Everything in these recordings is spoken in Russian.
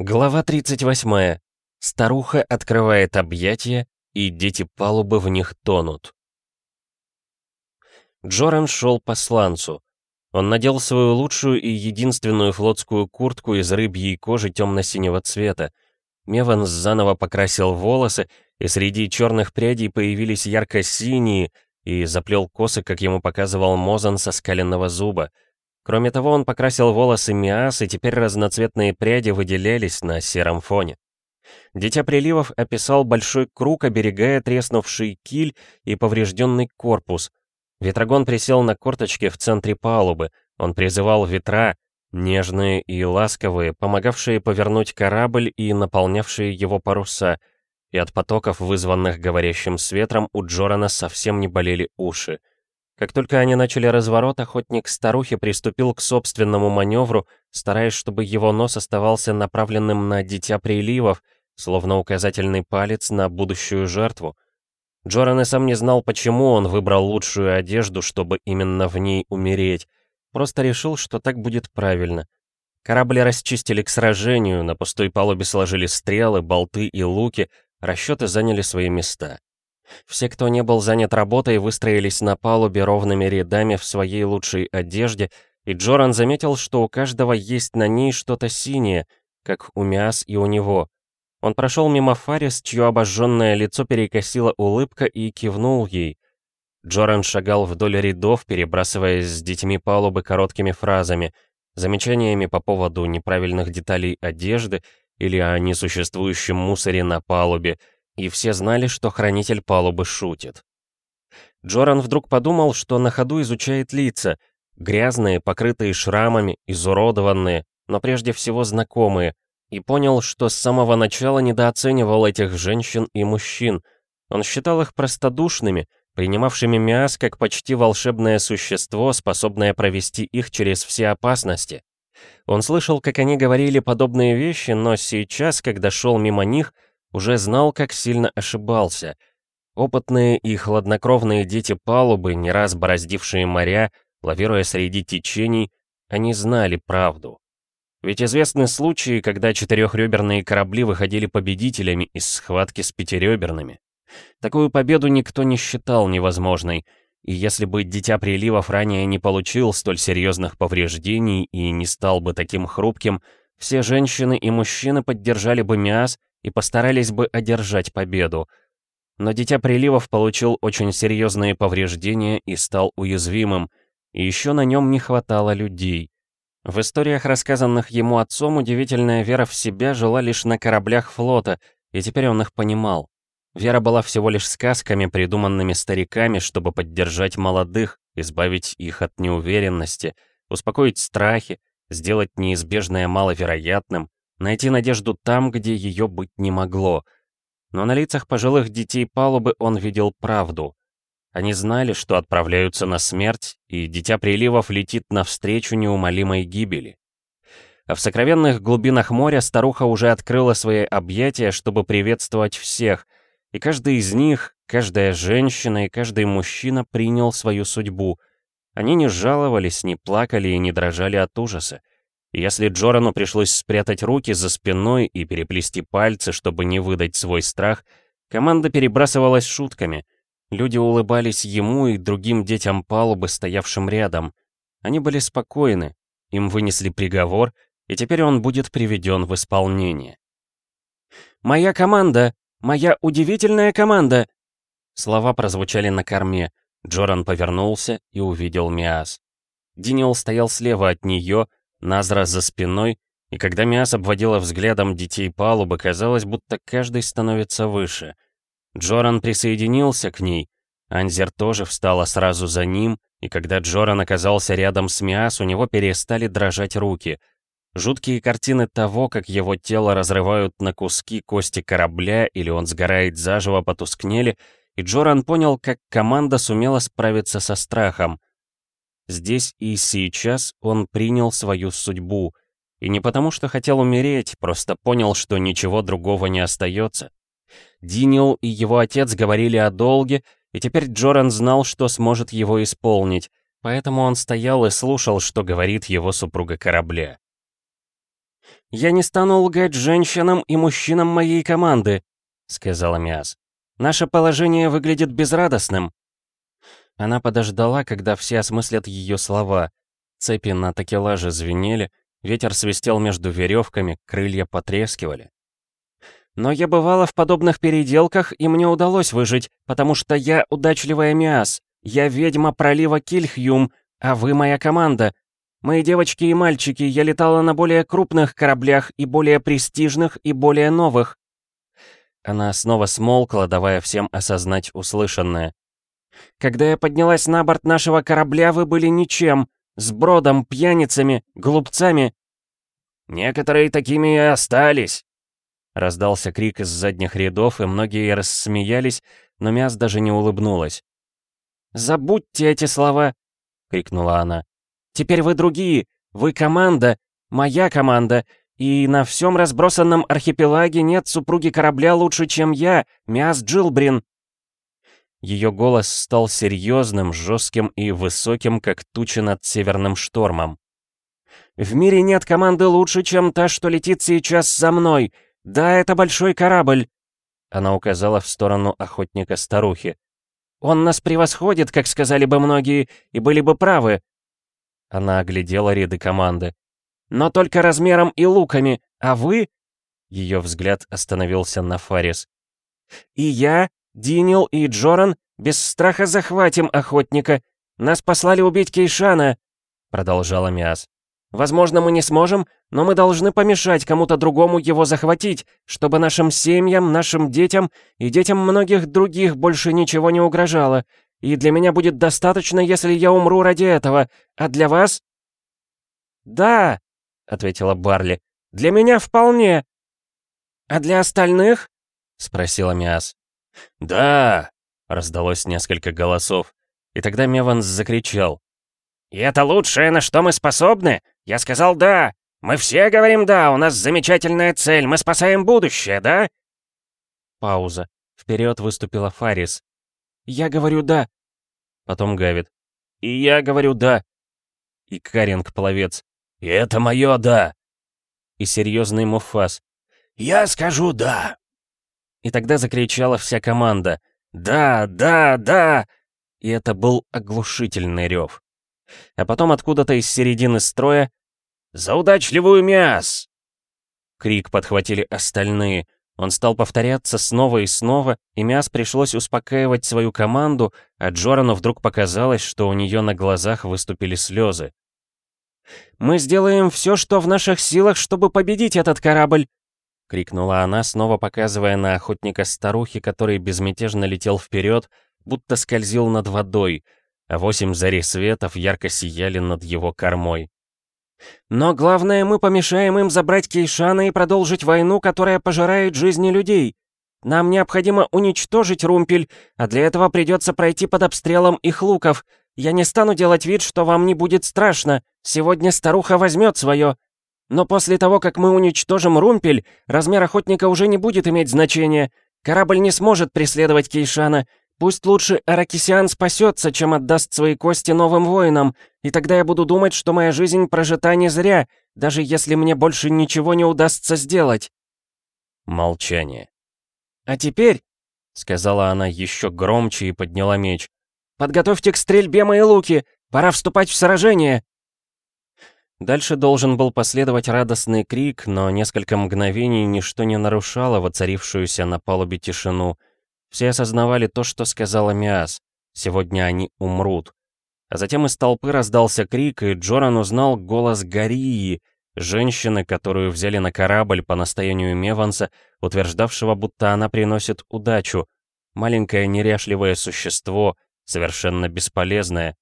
Глава 38. Старуха открывает объятия, и дети палубы в них тонут. Джоран шел по сланцу. Он надел свою лучшую и единственную флотскую куртку из рыбьей кожи темно-синего цвета. Меванс заново покрасил волосы, и среди черных прядей появились ярко-синие, и заплел косы, как ему показывал Мозан со скаленного зуба. Кроме того, он покрасил волосы Миас, и теперь разноцветные пряди выделялись на сером фоне. Дитя приливов описал большой круг, оберегая треснувший киль и поврежденный корпус. Ветрогон присел на корточки в центре палубы. Он призывал ветра, нежные и ласковые, помогавшие повернуть корабль и наполнявшие его паруса — и от потоков, вызванных говорящим с ветром, у Джорана совсем не болели уши. Как только они начали разворот, охотник старухи приступил к собственному маневру, стараясь, чтобы его нос оставался направленным на дитя приливов, словно указательный палец на будущую жертву. Джоран и сам не знал, почему он выбрал лучшую одежду, чтобы именно в ней умереть. Просто решил, что так будет правильно. Корабли расчистили к сражению, на пустой палубе сложили стрелы, болты и луки, Расчеты заняли свои места. Все, кто не был занят работой, выстроились на палубе ровными рядами в своей лучшей одежде, и Джоран заметил, что у каждого есть на ней что-то синее, как у Миас и у него. Он прошел мимо Фарис, чье обожженное лицо перекосила улыбка, и кивнул ей. Джоран шагал вдоль рядов, перебрасываясь с детьми палубы короткими фразами, замечаниями по поводу неправильных деталей одежды или о несуществующем мусоре на палубе, и все знали, что хранитель палубы шутит. Джоран вдруг подумал, что на ходу изучает лица, грязные, покрытые шрамами, изуродованные, но прежде всего знакомые, и понял, что с самого начала недооценивал этих женщин и мужчин. Он считал их простодушными, принимавшими Миас как почти волшебное существо, способное провести их через все опасности. Он слышал, как они говорили подобные вещи, но сейчас, когда шел мимо них, уже знал, как сильно ошибался. Опытные и хладнокровные дети палубы, не раз бороздившие моря, лавируя среди течений, они знали правду. Ведь известны случаи, когда четырехреберные корабли выходили победителями из схватки с пятиреберными. Такую победу никто не считал невозможной — и если бы Дитя Приливов ранее не получил столь серьезных повреждений и не стал бы таким хрупким, все женщины и мужчины поддержали бы Миас и постарались бы одержать победу. Но Дитя Приливов получил очень серьезные повреждения и стал уязвимым, и еще на нем не хватало людей. В историях, рассказанных ему отцом, удивительная вера в себя жила лишь на кораблях флота, и теперь он их понимал. Вера была всего лишь сказками, придуманными стариками, чтобы поддержать молодых, избавить их от неуверенности, успокоить страхи, сделать неизбежное маловероятным, найти надежду там, где ее быть не могло. Но на лицах пожилых детей палубы он видел правду. Они знали, что отправляются на смерть, и Дитя Приливов летит навстречу неумолимой гибели. А в сокровенных глубинах моря старуха уже открыла свои объятия, чтобы приветствовать всех — и каждый из них, каждая женщина и каждый мужчина принял свою судьбу. Они не жаловались, не плакали и не дрожали от ужаса. Если Джорану пришлось спрятать руки за спиной и переплести пальцы, чтобы не выдать свой страх, команда перебрасывалась шутками. Люди улыбались ему и другим детям палубы, стоявшим рядом. Они были спокойны, им вынесли приговор, и теперь он будет приведен в исполнение. «Моя команда!» Моя удивительная команда!» Слова прозвучали на корме. Джоран повернулся и увидел Миас. Динил стоял слева от нее, Назра за спиной, и когда Миас обводила взглядом детей палубы, казалось, будто каждый становится выше. Джоран присоединился к ней. Анзер тоже встала сразу за ним, и когда Джоран оказался рядом с Миас, у него перестали дрожать руки — Жуткие картины того, как его тело разрывают на куски кости корабля или он сгорает заживо, потускнели, и Джоран понял, как команда сумела справиться со страхом. Здесь и сейчас он принял свою судьбу. И не потому, что хотел умереть, просто понял, что ничего другого не остается. Динил и его отец говорили о долге, и теперь Джоран знал, что сможет его исполнить, поэтому он стоял и слушал, что говорит его супруга корабля. «Я не стану лгать женщинам и мужчинам моей команды», — сказала Миас. «Наше положение выглядит безрадостным». Она подождала, когда все осмыслят ее слова. Цепи на такелаже звенели, ветер свистел между веревками, крылья потрескивали. Но я бывала в подобных переделках, и мне удалось выжить, потому что я удачливая Миас. Я ведьма пролива Кильхюм, а вы моя команда. Мои девочки и мальчики, я летала на более крупных кораблях и более престижных и более новых. Она снова смолкла, давая всем осознать услышанное. Когда я поднялась на борт нашего корабля, вы были ничем, с бродом, пьяницами, глупцами. Некоторые такими и остались. Раздался крик из задних рядов, и многие рассмеялись, но Мяс даже не улыбнулась. «Забудьте эти слова!» — крикнула она. «Теперь вы другие! Вы команда! Моя команда! И на всем разбросанном архипелаге нет супруги корабля лучше, чем я, Мяс Джилбрин!» Ее голос стал серьезным, жестким и высоким, как туча над северным штормом. «В мире нет команды лучше, чем та, что летит сейчас за мной. Да, это большой корабль!» Она указала в сторону охотника-старухи. «Он нас превосходит, как сказали бы многие, и были бы правы». Она оглядела ряды команды. «Но только размером и луками, а вы...» Ее взгляд остановился на Фарис. «И я, Динил и Джоран без страха захватим охотника. Нас послали убить Кейшана», — продолжала Миас. «Возможно, мы не сможем, но мы должны помешать кому-то другому его захватить, чтобы нашим семьям, нашим детям и детям многих других больше ничего не угрожало. И для меня будет достаточно, если я умру ради этого. А для вас?» «Да», — ответила Барли, — «для меня вполне». «А для остальных?» — спросила Миас. «Да!» — раздалось несколько голосов. И тогда Меванс закричал. «И это лучшее, на что мы способны? Я сказал «да». Мы все говорим «да», у нас замечательная цель, мы спасаем будущее, да?» Пауза. Вперед выступила Фарис. «Я говорю «да». Потом Гавит. «И я говорю «да». И Каринг-пловец. «И это мое «да». И серьезный Муфас. «Я скажу «да». И тогда закричала вся команда «Да, да, да!» И это был оглушительный рев. А потом откуда-то из середины строя «За удачливую мяс!» Крик подхватили остальные. Он стал повторяться снова и снова, и Мяс пришлось успокаивать свою команду, а Джорану вдруг показалось, что у нее на глазах выступили слезы. «Мы сделаем все, что в наших силах, чтобы победить этот корабль!» — крикнула она, снова показывая на охотника старухи, который безмятежно летел вперед, будто скользил над водой, а восемь зарей светов ярко сияли над его кормой. «Но главное, мы помешаем им забрать Кейшана и продолжить войну, которая пожирает жизни людей. Нам необходимо уничтожить Румпель, а для этого придется пройти под обстрелом их луков. Я не стану делать вид, что вам не будет страшно. Сегодня старуха возьмет свое. Но после того, как мы уничтожим румпель, размер охотника уже не будет иметь значения. Корабль не сможет преследовать Кейшана. Пусть лучше Аракисиан спасется, чем отдаст свои кости новым воинам, и тогда я буду думать, что моя жизнь прожита не зря, даже если мне больше ничего не удастся сделать». Молчание. «А теперь», — сказала она еще громче и подняла меч, — «подготовьте к стрельбе мои луки, пора вступать в сражение». Дальше должен был последовать радостный крик, но несколько мгновений ничто не нарушало воцарившуюся на палубе тишину. Все осознавали то, что сказала Миас. Сегодня они умрут. А затем из толпы раздался крик, и Джоран узнал голос Гарии, женщины, которую взяли на корабль по настоянию Меванса, утверждавшего, будто она приносит удачу. Маленькое неряшливое существо, совершенно бесполезное.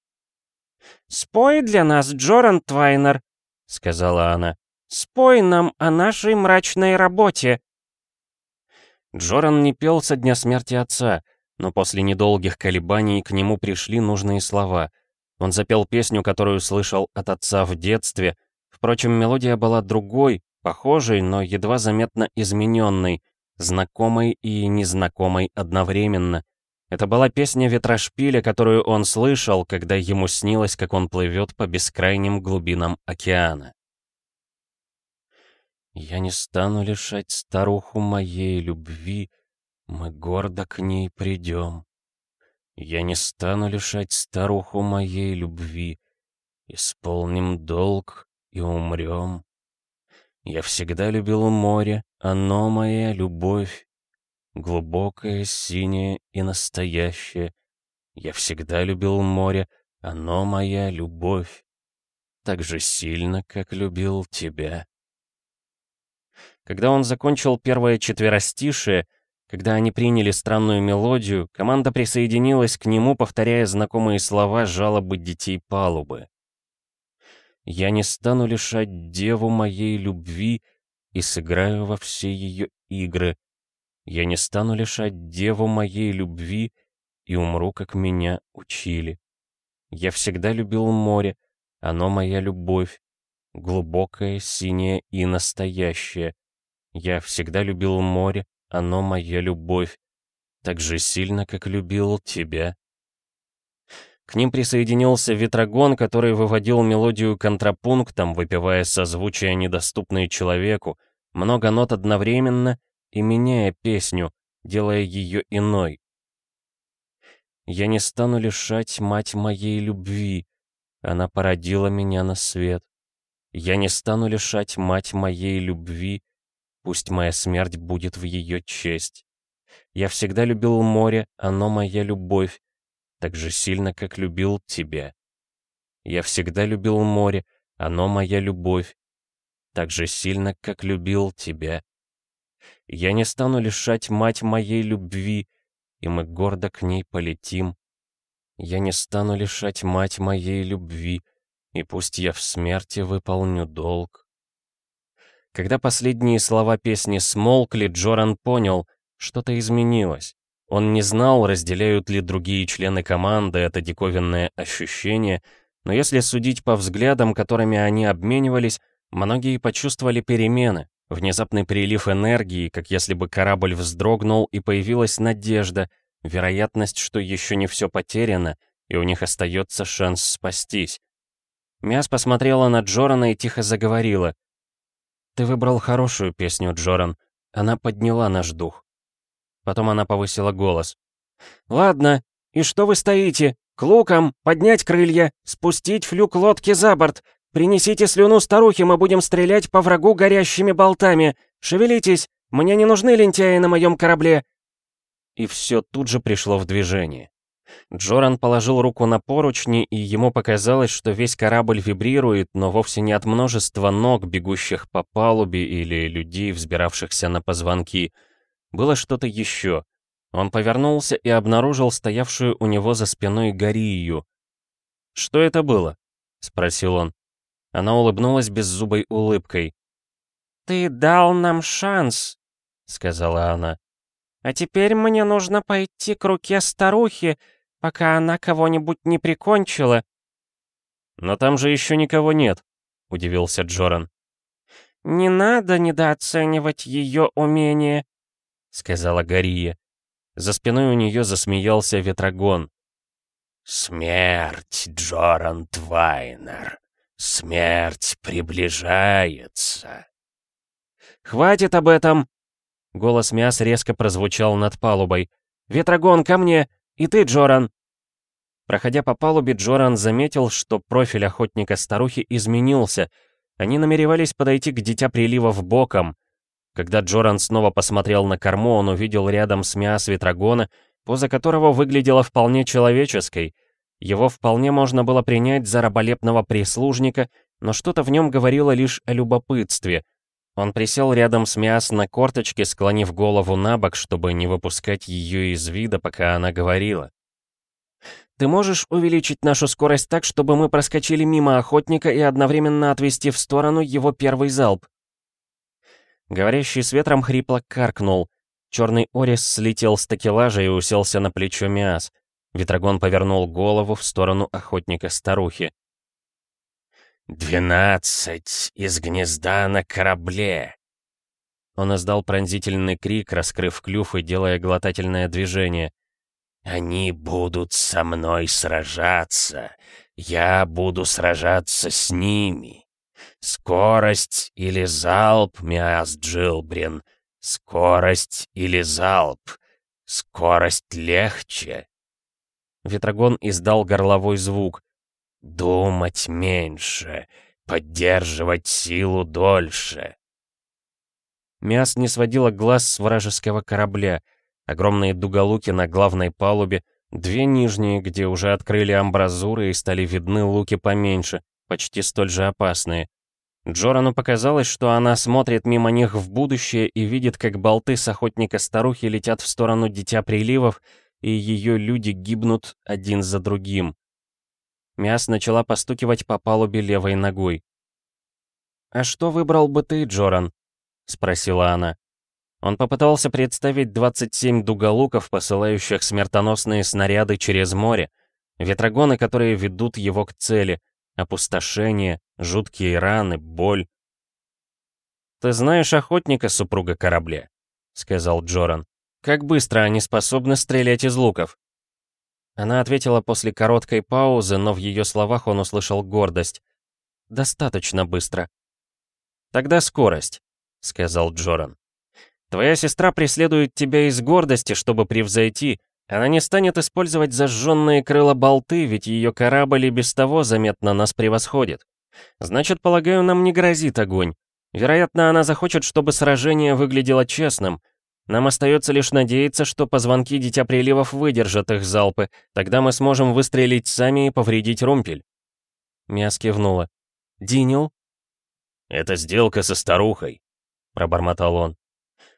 «Спой для нас, Джоран Твайнер», — сказала она. «Спой нам о нашей мрачной работе». Джоран не пел со дня смерти отца, но после недолгих колебаний к нему пришли нужные слова. Он запел песню, которую слышал от отца в детстве. Впрочем, мелодия была другой, похожей, но едва заметно измененной, знакомой и незнакомой одновременно. Это была песня ветрошпиля, которую он слышал, когда ему снилось, как он плывет по бескрайним глубинам океана. Я не стану лишать старуху моей любви, мы гордо к ней придем. Я не стану лишать старуху моей любви, исполним долг и умрем. Я всегда любил море, оно моя любовь, глубокое, синее и настоящее. Я всегда любил море, оно моя любовь, так же сильно, как любил тебя. Когда он закончил первое четверостишее, когда они приняли странную мелодию, команда присоединилась к нему, повторяя знакомые слова жалобы детей палубы. «Я не стану лишать деву моей любви и сыграю во все ее игры. Я не стану лишать деву моей любви и умру, как меня учили. Я всегда любил море, оно моя любовь, глубокая, синяя и настоящая. Я всегда любил море, оно моя любовь, так же сильно, как любил тебя. К ним присоединился Ветрогон, который выводил мелодию контрапунктом, выпивая созвучия, недоступные человеку, много нот одновременно и меняя песню, делая ее иной. «Я не стану лишать мать моей любви, она породила меня на свет. Я не стану лишать мать моей любви, Пусть моя смерть будет в ее честь. Я всегда любил море, оно моя любовь, так же сильно, как любил тебя. Я всегда любил море, оно моя любовь, так же сильно, как любил тебя. Я не стану лишать мать моей любви, и мы гордо к ней полетим. Я не стану лишать мать моей любви, и пусть я в смерти выполню долг. Когда последние слова песни смолкли, Джоран понял, что-то изменилось. Он не знал, разделяют ли другие члены команды это диковинное ощущение, но если судить по взглядам, которыми они обменивались, многие почувствовали перемены, внезапный прилив энергии, как если бы корабль вздрогнул и появилась надежда, вероятность, что еще не все потеряно, и у них остается шанс спастись. Мяс посмотрела на Джорана и тихо заговорила — «Ты выбрал хорошую песню, Джоран. Она подняла наш дух». Потом она повысила голос. «Ладно, и что вы стоите? К лукам! Поднять крылья! Спустить флюк лодки за борт! Принесите слюну старухи, мы будем стрелять по врагу горящими болтами! Шевелитесь! Мне не нужны лентяи на моем корабле!» И все тут же пришло в движение. Джоран положил руку на поручни, и ему показалось, что весь корабль вибрирует, но вовсе не от множества ног, бегущих по палубе, или людей, взбиравшихся на позвонки. Было что-то еще. Он повернулся и обнаружил стоявшую у него за спиной Горию. «Что это было?» — спросил он. Она улыбнулась беззубой улыбкой. «Ты дал нам шанс», — сказала она. «А теперь мне нужно пойти к руке старухи, пока она кого-нибудь не прикончила». «Но там же еще никого нет», — удивился Джоран. «Не надо недооценивать ее умение», — сказала Гария. За спиной у нее засмеялся Ветрогон. «Смерть, Джоран Твайнер! Смерть приближается!» «Хватит об этом!» Голос Мяс резко прозвучал над палубой. «Ветрогон, ко мне! И ты, Джоран!» Проходя по палубе, Джоран заметил, что профиль охотника-старухи изменился. Они намеревались подойти к Дитя Приливов боком. Когда Джоран снова посмотрел на корму, он увидел рядом с Миас Ветрогона, поза которого выглядела вполне человеческой. Его вполне можно было принять за раболепного прислужника, но что-то в нем говорило лишь о любопытстве. Он присел рядом с Миас на корточке, склонив голову на бок, чтобы не выпускать ее из вида, пока она говорила. «Ты можешь увеличить нашу скорость так, чтобы мы проскочили мимо охотника и одновременно отвести в сторону его первый залп?» Говорящий с ветром хрипло каркнул. Черный Орис слетел с такелажа и уселся на плечо Миас. Ветрогон повернул голову в сторону охотника-старухи. «Двенадцать из гнезда на корабле!» Он издал пронзительный крик, раскрыв клюв и делая глотательное движение. «Они будут со мной сражаться. Я буду сражаться с ними. Скорость или залп, Миас Джилбрин? Скорость или залп? Скорость легче. Ветрогон издал горловой звук. Думать меньше, поддерживать силу дольше. Миас не сводила глаз с вражеского корабля. Огромные дуголуки на главной палубе, две нижние, где уже открыли амбразуры и стали видны луки поменьше, почти столь же опасные. Джорану показалось, что она смотрит мимо них в будущее и видит, как болты с охотника-старухи летят в сторону Дитя Приливов, и ее люди гибнут один за другим. Мяс начала постукивать по палубе левой ногой. «А что выбрал бы ты, Джоран?» — спросила она. Он попытался представить 27 дуголуков, посылающих смертоносные снаряды через море, ветрогоны, которые ведут его к цели, опустошение, жуткие раны, боль. «Ты знаешь охотника, супруга корабля?» — сказал Джоран. «Как быстро они способны стрелять из луков?» Она ответила после короткой паузы, но в ее словах он услышал гордость. «Достаточно быстро». «Тогда скорость», — сказал Джоран. «Твоя сестра преследует тебя из гордости, чтобы превзойти, она не станет использовать зажженные крыла болты, ведь ее корабль и без того заметно нас превосходит. Значит, полагаю, нам не грозит огонь. Вероятно, она захочет, чтобы сражение выглядело честным. Нам остается лишь надеяться, что позвонки Дитя Приливов выдержат их залпы, тогда мы сможем выстрелить сами и повредить румпель. Мяс кивнула. «Динил?» «Это сделка со старухой», — пробормотал он.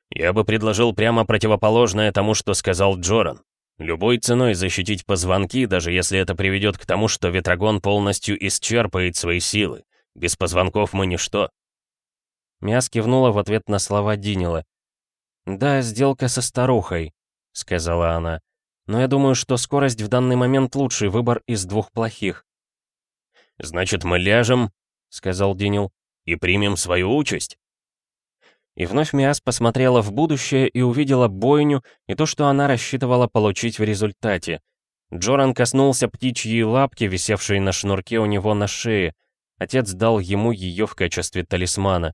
«Я бы предложил прямо противоположное тому, что сказал Джоран. Любой ценой защитить позвонки, даже если это приведет к тому, что Ветрогон полностью исчерпает свои силы. Без позвонков мы ничто. Мяс кивнула в ответ на слова Динила. «Да, сделка со старухой», — сказала она. «Но я думаю, что скорость в данный момент лучший выбор из двух плохих». «Значит, мы ляжем», — сказал Динил, — «и примем свою участь». И вновь Миас посмотрела в будущее и увидела бойню и то, что она рассчитывала получить в результате. Джоран коснулся птичьей лапки, висевшей на шнурке у него на шее. Отец дал ему ее в качестве талисмана.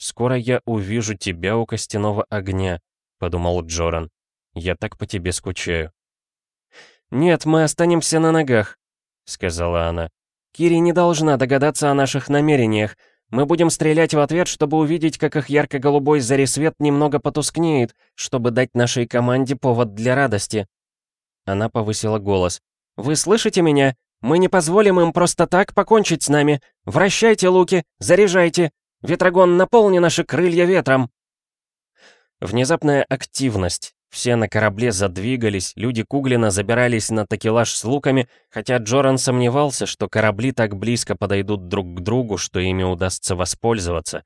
«Скоро я увижу тебя у костяного огня», — подумал Джоран. «Я так по тебе скучаю». «Нет, мы останемся на ногах», — сказала она. «Кири не должна догадаться о наших намерениях. Мы будем стрелять в ответ, чтобы увидеть, как их ярко-голубой заресвет немного потускнеет, чтобы дать нашей команде повод для радости». Она повысила голос. «Вы слышите меня? Мы не позволим им просто так покончить с нами. Вращайте луки, заряжайте. Ветрогон, наполни наши крылья ветром». Внезапная активность, все на корабле задвигались, люди Куглина забирались на такелаж с луками, хотя Джоран сомневался, что корабли так близко подойдут друг к другу, что ими удастся воспользоваться.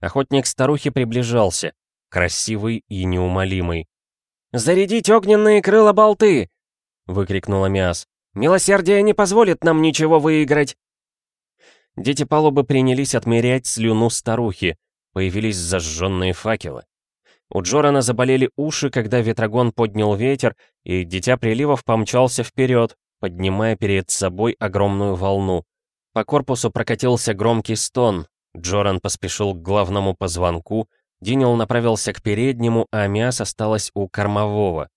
Охотник старухи приближался, красивый и неумолимый. «Зарядить огненные крыла болты!» — выкрикнула Миас. «Милосердие не позволит нам ничего выиграть!» Дети палубы принялись отмерять слюну старухи. Появились зажженные факелы. У Джорана заболели уши, когда ветрогон поднял ветер, и Дитя Приливов помчался вперед, поднимая перед собой огромную волну. По корпусу прокатился громкий стон. Джоран поспешил к главному позвонку, Динил направился к переднему, а Миас осталась у кормового.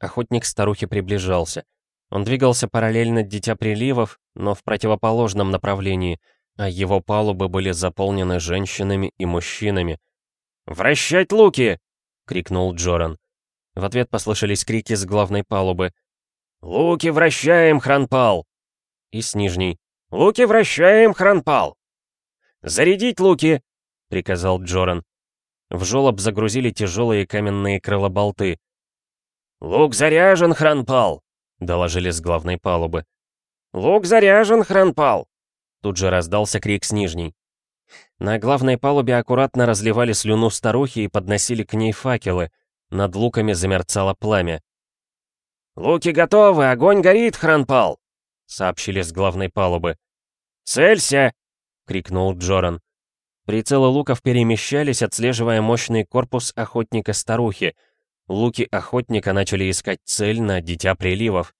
Охотник старухи приближался. Он двигался параллельно Дитя Приливов, но в противоположном направлении, а его палубы были заполнены женщинами и мужчинами. «Вращать луки!» крикнул Джоран. В ответ послышались крики с главной палубы. «Луки вращаем, Хранпал!» И с нижней. «Луки вращаем, Хранпал!» «Зарядить луки!» — приказал Джоран. В жолоб загрузили тяжелые каменные крылоболты. «Лук заряжен, Хранпал!» — доложили с главной палубы. «Лук заряжен, Хранпал!» Тут же раздался крик с нижней. На главной палубе аккуратно разливали слюну старухи и подносили к ней факелы. Над луками замерцало пламя. «Луки готовы, огонь горит, Хранпал!» — сообщили с главной палубы. «Целься!» — крикнул Джоран. Прицелы луков перемещались, отслеживая мощный корпус охотника-старухи. Луки охотника начали искать цель на Дитя Приливов.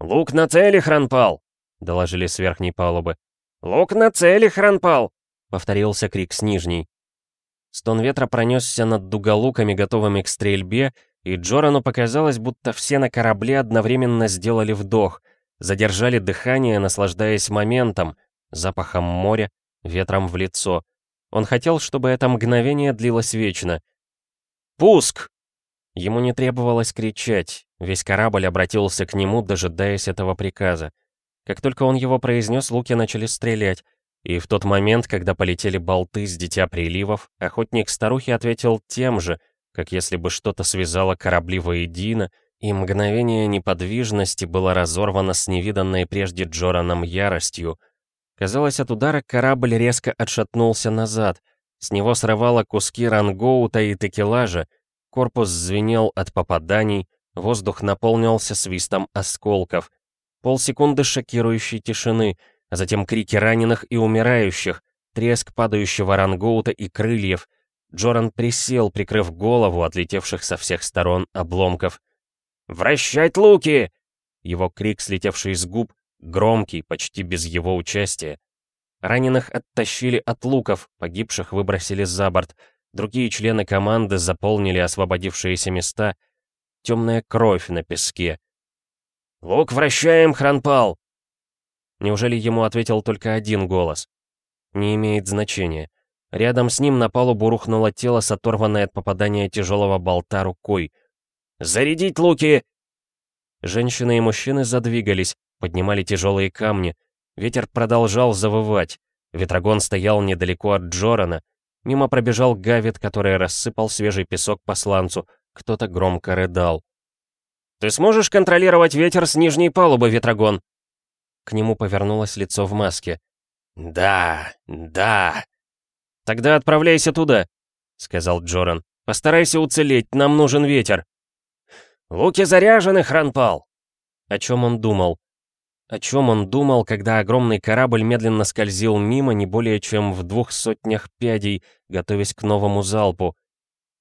«Лук на цели, Хранпал!» — доложили с верхней палубы. «Лук на цели, Хранпал!» — повторился крик с нижней. Стон ветра пронесся над дуголуками, готовыми к стрельбе, и Джорану показалось, будто все на корабле одновременно сделали вдох, задержали дыхание, наслаждаясь моментом, запахом моря, ветром в лицо. Он хотел, чтобы это мгновение длилось вечно. «Пуск!» Ему не требовалось кричать, весь корабль обратился к нему, дожидаясь этого приказа. Как только он его произнес, луки начали стрелять, и в тот момент, когда полетели болты с дитя приливов, охотник старухи ответил тем же, как если бы что-то связало корабли воедино, и мгновение неподвижности было разорвано с невиданной прежде Джораном яростью. Казалось, от удара корабль резко отшатнулся назад, с него срывало куски рангоута и текелажа, Корпус звенел от попаданий, воздух наполнился свистом осколков. Полсекунды шокирующей тишины, а затем крики раненых и умирающих, треск падающего рангоута и крыльев. Джоран присел, прикрыв голову отлетевших со всех сторон обломков. «Вращать луки!» Его крик, слетевший с губ, громкий, почти без его участия. Раненых оттащили от луков, погибших выбросили за борт — Другие члены команды заполнили освободившиеся места. Темная кровь на песке. «Лук вращаем, Хранпал!» Неужели ему ответил только один голос? Не имеет значения. Рядом с ним на палубу рухнуло тело с от попадания тяжелого болта рукой. «Зарядить луки!» Женщины и мужчины задвигались, поднимали тяжелые камни. Ветер продолжал завывать. Ветрогон стоял недалеко от Джорана, Мимо пробежал Гавит, который рассыпал свежий песок по сланцу. Кто-то громко рыдал. «Ты сможешь контролировать ветер с нижней палубы, Ветрогон?» К нему повернулось лицо в маске. «Да, да». «Тогда отправляйся туда», — сказал Джоран. «Постарайся уцелеть, нам нужен ветер». «Луки заряжены, Хранпал!» О чем он думал? О чем он думал, когда огромный корабль медленно скользил мимо не более чем в двух сотнях пядей, готовясь к новому залпу?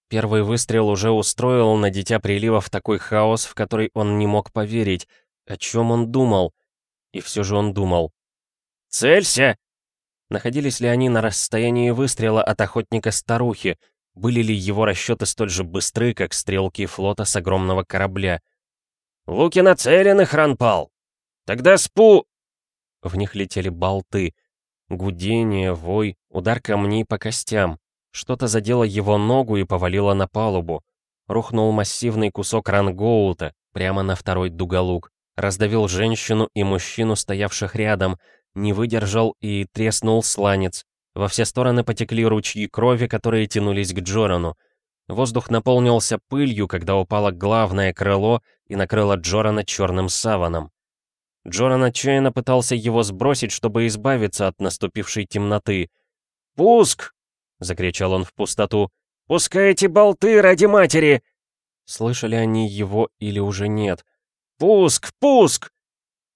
Первый выстрел уже устроил на Дитя Приливов такой хаос, в который он не мог поверить. О чем он думал? И все же он думал. «Целься!» Находились ли они на расстоянии выстрела от охотника-старухи? Были ли его расчеты столь же быстры, как стрелки флота с огромного корабля? «Луки нацелены, Хранпал!» «Тогда спу...» В них летели болты. Гудение, вой, удар камней по костям. Что-то задело его ногу и повалило на палубу. Рухнул массивный кусок рангоута прямо на второй дуголук. Раздавил женщину и мужчину, стоявших рядом. Не выдержал и треснул сланец. Во все стороны потекли ручьи крови, которые тянулись к Джорану. Воздух наполнился пылью, когда упало главное крыло и накрыло Джорана черным саваном. Джоран отчаянно пытался его сбросить, чтобы избавиться от наступившей темноты. «Пуск!» — закричал он в пустоту. «Пускайте болты ради матери!» Слышали они его или уже нет? «Пуск! Пуск!»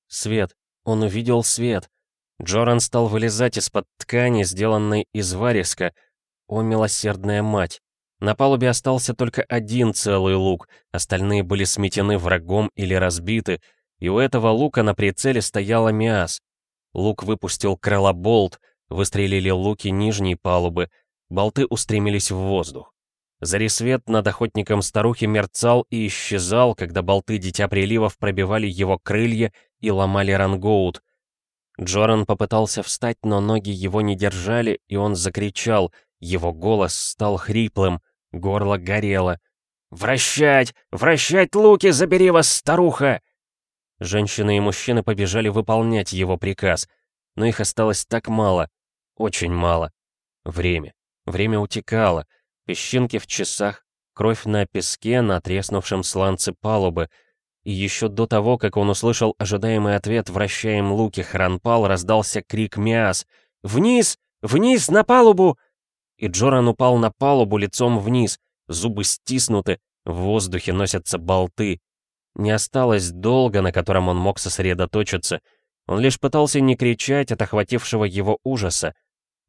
Свет. Он увидел свет. Джоран стал вылезать из-под ткани, сделанной из вариска. О, милосердная мать! На палубе остался только один целый лук, остальные были сметены врагом или разбиты — и у этого лука на прицеле стояла Миас. Лук выпустил крылоболт, выстрелили луки нижней палубы, болты устремились в воздух. Зарисвет над охотником старухи мерцал и исчезал, когда болты Дитя Приливов пробивали его крылья и ломали рангоут. Джоран попытался встать, но ноги его не держали, и он закричал. Его голос стал хриплым, горло горело. «Вращать! Вращать луки! Забери вас, старуха!» Женщины и мужчины побежали выполнять его приказ, но их осталось так мало, очень мало. Время. Время утекало. Песчинки в часах, кровь на песке, на треснувшем сланце палубы. И еще до того, как он услышал ожидаемый ответ «Вращаем луки, Хранпал», раздался крик «Миас!» «Вниз! Вниз, на палубу!» И Джоран упал на палубу лицом вниз, зубы стиснуты, в воздухе носятся болты, не осталось долга, на котором он мог сосредоточиться. Он лишь пытался не кричать от охватившего его ужаса.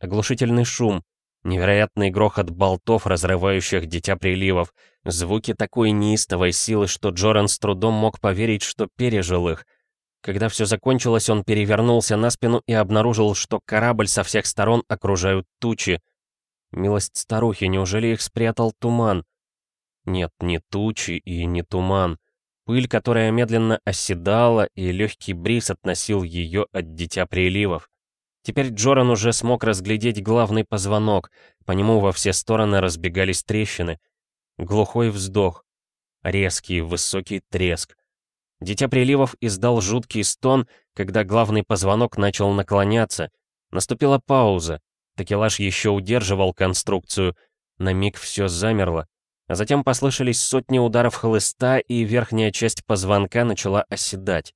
Оглушительный шум, невероятный грохот болтов, разрывающих дитя приливов, звуки такой неистовой силы, что Джоран с трудом мог поверить, что пережил их. Когда все закончилось, он перевернулся на спину и обнаружил, что корабль со всех сторон окружают тучи. Милость старухи, неужели их спрятал туман? Нет, не тучи и не туман. Пыль, которая медленно оседала, и легкий бриз относил ее от дитя приливов. Теперь Джоран уже смог разглядеть главный позвонок, по нему во все стороны разбегались трещины. Глухой вздох, резкий высокий треск. Дитя приливов издал жуткий стон, когда главный позвонок начал наклоняться. Наступила пауза. Такелаж еще удерживал конструкцию. На миг все замерло. А затем послышались сотни ударов хлыста, и верхняя часть позвонка начала оседать.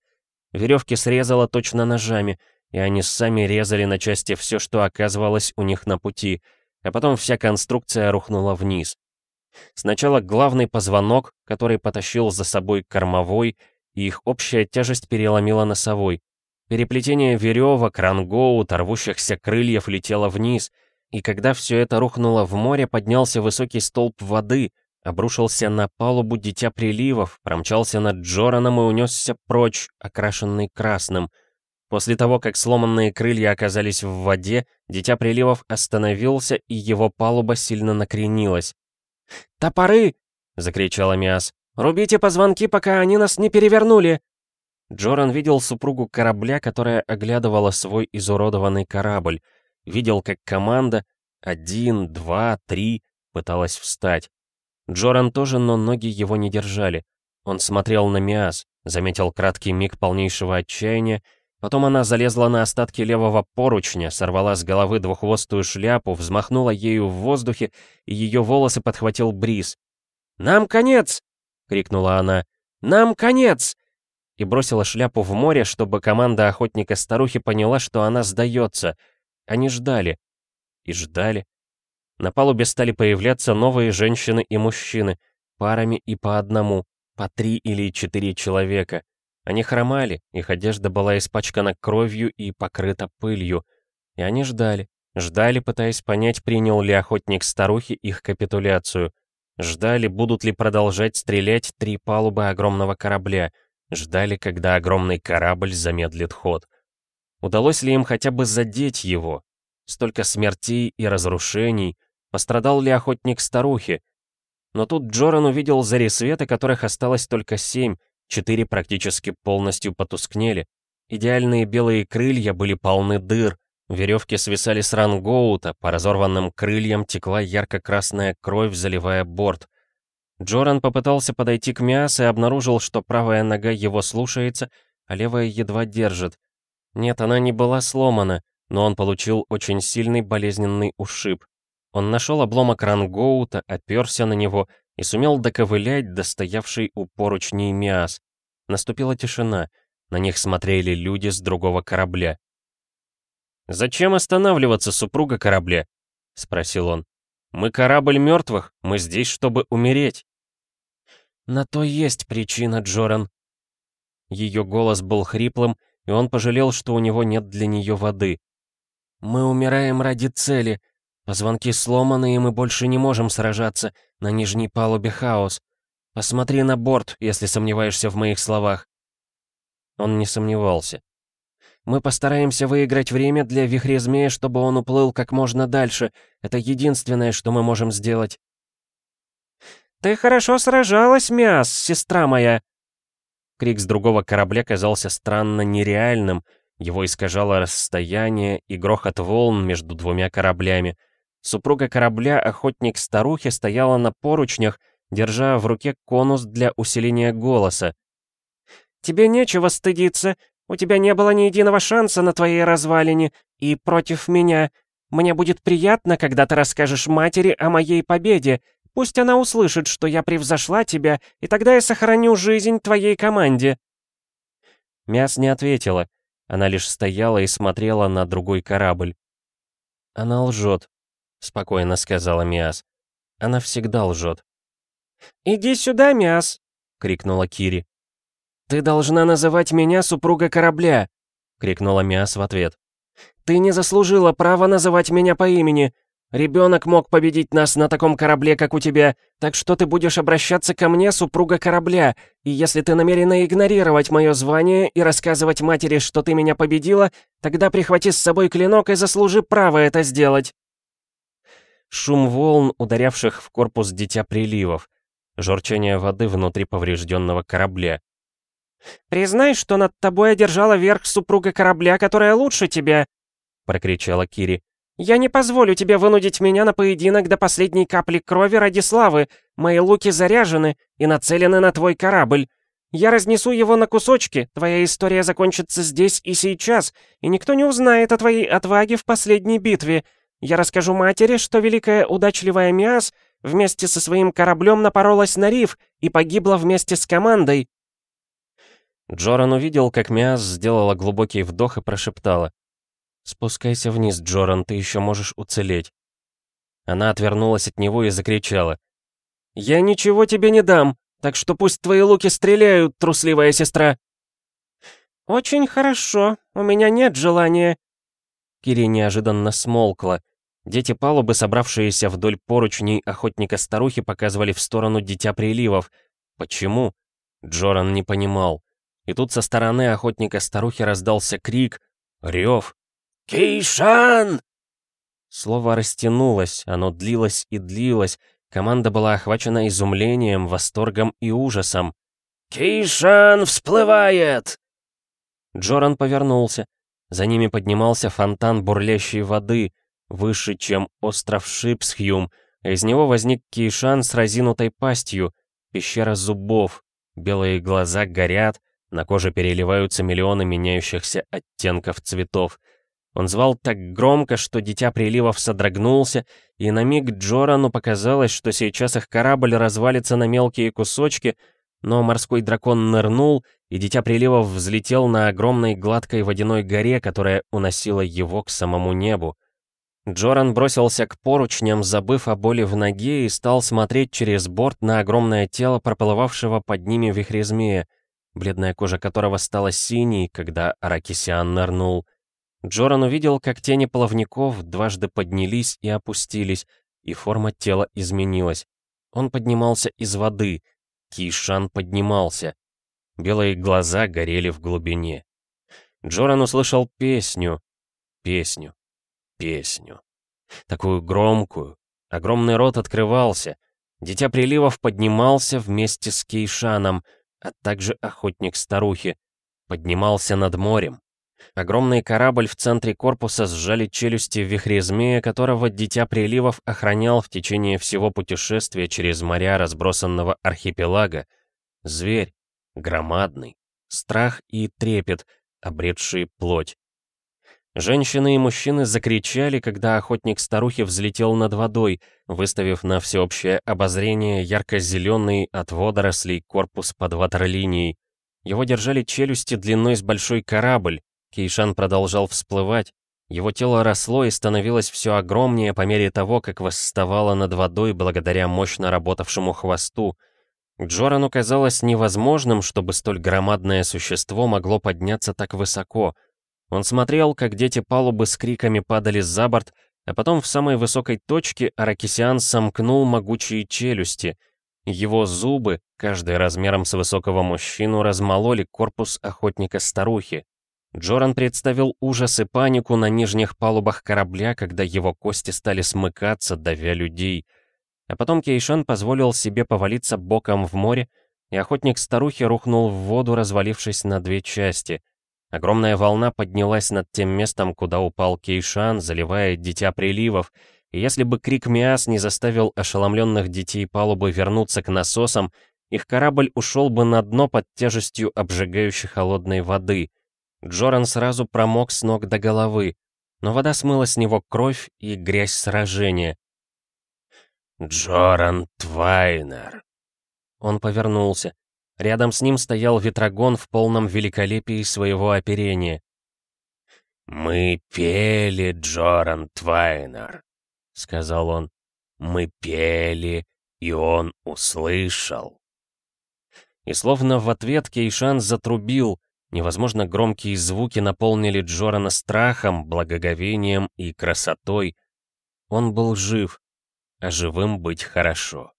Веревки срезала точно ножами, и они сами резали на части все, что оказывалось у них на пути, а потом вся конструкция рухнула вниз. Сначала главный позвонок, который потащил за собой кормовой, и их общая тяжесть переломила носовой. Переплетение веревок, рангоут, рвущихся крыльев летело вниз, и когда все это рухнуло в море, поднялся высокий столб воды, обрушился на палубу Дитя Приливов, промчался над Джораном и унесся прочь, окрашенный красным. После того, как сломанные крылья оказались в воде, Дитя Приливов остановился, и его палуба сильно накренилась. «Топоры!» — закричала Миас. «Рубите позвонки, пока они нас не перевернули!» Джоран видел супругу корабля, которая оглядывала свой изуродованный корабль. Видел, как команда один, два, три пыталась встать. Джоран тоже, но ноги его не держали. Он смотрел на Миас, заметил краткий миг полнейшего отчаяния, потом она залезла на остатки левого поручня, сорвала с головы двуххвостую шляпу, взмахнула ею в воздухе, и ее волосы подхватил бриз. «Нам конец!» — крикнула она. «Нам конец!» И бросила шляпу в море, чтобы команда охотника-старухи поняла, что она сдается. Они ждали. И ждали. На палубе стали появляться новые женщины и мужчины, парами и по одному, по три или четыре человека. Они хромали, их одежда была испачкана кровью и покрыта пылью. И они ждали, ждали, пытаясь понять, принял ли охотник старухи их капитуляцию. Ждали, будут ли продолжать стрелять три палубы огромного корабля. Ждали, когда огромный корабль замедлит ход. Удалось ли им хотя бы задеть его? Столько смертей и разрушений. Пострадал ли охотник старухи? Но тут Джоран увидел зари света, которых осталось только семь, четыре практически полностью потускнели. Идеальные белые крылья были полны дыр, Веревки свисали с рангоута, по разорванным крыльям текла ярко-красная кровь, заливая борт. Джоран попытался подойти к Миас и обнаружил, что правая нога его слушается, а левая едва держит. Нет, она не была сломана, но он получил очень сильный болезненный ушиб. Он нашел обломок рангоута, оперся на него и сумел доковылять до стоявшей у поручней Миас. Наступила тишина. На них смотрели люди с другого корабля. «Зачем останавливаться, супруга корабля?» — спросил он. «Мы корабль мертвых, мы здесь, чтобы умереть». «На то есть причина, Джоран». Ее голос был хриплым, и он пожалел, что у него нет для нее воды. «Мы умираем ради цели. Позвонки сломаны, и мы больше не можем сражаться. На нижней палубе хаос. Посмотри на борт, если сомневаешься в моих словах». Он не сомневался. Мы постараемся выиграть время для вихрезмея, чтобы он уплыл как можно дальше. Это единственное, что мы можем сделать». «Ты хорошо сражалась, Мяс, сестра моя!» Крик с другого корабля казался странно нереальным. Его искажало расстояние и грохот волн между двумя кораблями. Супруга корабля, охотник старухи, стояла на поручнях, держа в руке конус для усиления голоса. «Тебе нечего стыдиться. У тебя не было ни единого шанса на твоей развалине, и против меня. Мне будет приятно, когда ты расскажешь матери о моей победе. Пусть она услышит, что я превзошла тебя, и тогда я сохраню жизнь твоей команде». Мяс не ответила. Она лишь стояла и смотрела на другой корабль. «Она лжет», — спокойно сказала Миас. «Она всегда лжет». «Иди сюда, Миас!» — крикнула Кири. «Ты должна называть меня супруга корабля!» — крикнула Миас в ответ. «Ты не заслужила права называть меня по имени. Ребенок мог победить нас на таком корабле, как у тебя, так что ты будешь обращаться ко мне, супруга корабля, и если ты намерена игнорировать мое звание и рассказывать матери, что ты меня победила, тогда прихвати с собой клинок и заслужи право это сделать». Шум волн, ударявших в корпус Дитя Приливов. Журчание воды внутри поврежденного корабля. «Признай, что над тобой одержала верх супруга корабля, которая лучше тебя!» — прокричала Кири. «Я не позволю тебе вынудить меня на поединок до последней капли крови ради славы. Мои луки заряжены и нацелены на твой корабль. Я разнесу его на кусочки, твоя история закончится здесь и сейчас, и никто не узнает о твоей отваге в последней битве. Я расскажу матери, что великая удачливая Миас вместе со своим кораблем напоролась на риф и погибла вместе с командой». Джоран увидел, как Миас сделала глубокий вдох и прошептала. «Спускайся вниз, Джоран, ты еще можешь уцелеть». Она отвернулась от него и закричала. «Я ничего тебе не дам, так что пусть твои луки стреляют, трусливая сестра!» «Очень хорошо, у меня нет желания». Кири неожиданно смолкла. Дети палубы, собравшиеся вдоль поручней охотника-старухи, показывали в сторону Дитя Приливов. Почему? Джоран не понимал. И тут со стороны охотника-старухи раздался крик, рев, «Кейшан!» Слово растянулось, оно длилось и длилось. Команда была охвачена изумлением, восторгом и ужасом. «Кейшан всплывает!» Джоран повернулся. За ними поднимался фонтан бурлящей воды, выше, чем остров Шипсхьюм, а из него возник Кейшан с разинутой пастью, пещера зубов. Белые глаза горят, на коже переливаются миллионы меняющихся оттенков цветов — он звал так громко, что Дитя Приливов содрогнулся, и на миг Джорану показалось, что сейчас их корабль развалится на мелкие кусочки, но морской дракон нырнул, и Дитя Приливов взлетел на огромной гладкой водяной горе, которая уносила его к самому небу. Джоран бросился к поручням, забыв о боли в ноге, и стал смотреть через борт на огромное тело проплывавшего под ними вихрезмея, бледная кожа которого стала синей, когда Аракисиан нырнул. Джоран увидел, как тени плавников дважды поднялись и опустились, и форма тела изменилась. Он поднимался из воды. Кишан поднимался. Белые глаза горели в глубине. Джоран услышал песню, песню, песню. Такую громкую. Огромный рот открывался. Дитя приливов поднимался вместе с Кейшаном, а также охотник старухи. Поднимался над морем. Огромный корабль в центре корпуса сжали челюсти в вихре змея, которого Дитя Приливов охранял в течение всего путешествия через моря разбросанного архипелага. Зверь, громадный, страх и трепет, обретший плоть. Женщины и мужчины закричали, когда охотник старухи взлетел над водой, выставив на всеобщее обозрение ярко-зеленый от водорослей корпус под ватерлинией. Его держали челюсти длиной с большой корабль, Кейшан продолжал всплывать. Его тело росло и становилось все огромнее по мере того, как восставало над водой благодаря мощно работавшему хвосту. Джорану казалось невозможным, чтобы столь громадное существо могло подняться так высоко. Он смотрел, как дети палубы с криками падали за борт, а потом в самой высокой точке Аракисиан сомкнул могучие челюсти. Его зубы, каждый размером с высокого мужчину, размололи корпус охотника-старухи. Джоран представил ужас и панику на нижних палубах корабля, когда его кости стали смыкаться, давя людей. А потом Кейшан позволил себе повалиться боком в море, и охотник старухи рухнул в воду, развалившись на две части. Огромная волна поднялась над тем местом, куда упал Кейшан, заливая дитя приливов, и если бы крик Миас не заставил ошеломленных детей палубы вернуться к насосам, их корабль ушел бы на дно под тяжестью обжигающей холодной воды — Джоран сразу промок с ног до головы, но вода смыла с него кровь и грязь сражения. «Джоран Твайнер!» Он повернулся. Рядом с ним стоял ветрогон в полном великолепии своего оперения. «Мы пели, Джоран Твайнер», — сказал он. «Мы пели, и он услышал». И словно в ответ Кейшан затрубил, Невозможно громкие звуки наполнили Джорана страхом, благоговением и красотой. Он был жив, а живым быть хорошо.